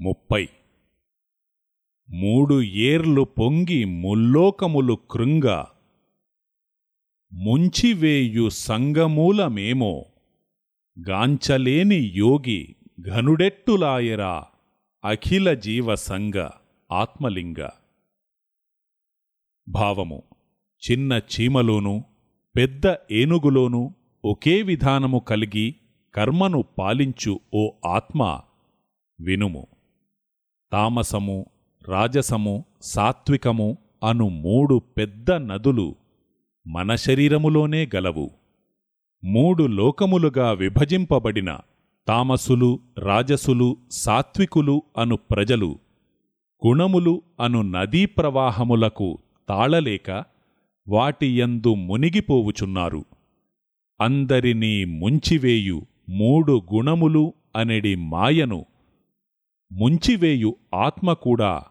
ముప్పై. మూడు ఏర్లు పొంగి ముల్లోకములు కృంగ ముంచివేయు సంగమూలమేమో గాంచలేని యోగి ఘనుడెట్టులాయరా అఖిల జీవ సంగ ఆత్మలింగ. భావము చిన్న చీమలోనూ పెద్ద ఏనుగులోనూ ఒకే విధానము కలిగి కర్మను పాలించు ఓ ఆత్మ వినుము. తామసము రాజసము సాత్వికము అను మూడు పెద్ద నదులు మన శరీరములోనే గలవు. మూడు లోకములుగా విభజింపబడిన తామసులు రాజసులు సాత్వికులు అను ప్రజలు గుణములు అను నదీ ప్రవాహములకు తాళలేక వాటియందు మునిగిపోవుచున్నారు. అందరినీ ముంచివేయు మూడు గుణములు అనెడి మాయను ముంచివేయు ఆత్మ కూడా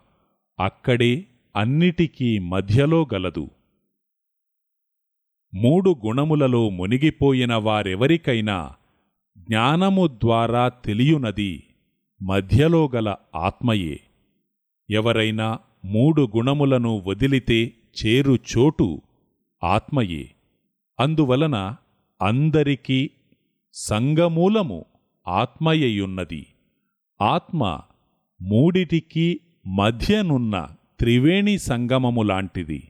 అక్కడే అన్నిటికీ మధ్యలో గలదు. మూడు గుణములలో మునిగిపోయిన వారెవరికైనా జ్ఞానము ద్వారా తెలియునది మధ్యలో గల ఆత్మయే. ఎవరైనా మూడు గుణములను వదిలితే చేరు చోటు ఆత్మయే. అందువలన అందరికీ సంగమూలము ఆత్మయయున్నది ఆత్మ మూడిటికి మధ్యనున్న త్రివేణి సంగమములాంటిది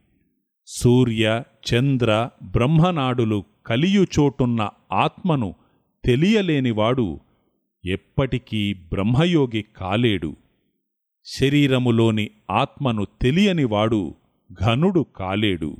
సూర్య చంద్ర బ్రహ్మనాడులు కలియుచోటున్న ఆత్మను తెలియలేనివాడు ఎప్పటికీ బ్రహ్మయోగి కాలేడు. శరీరములోని ఆత్మను తెలియనివాడు ఘనుడు కాలేడు.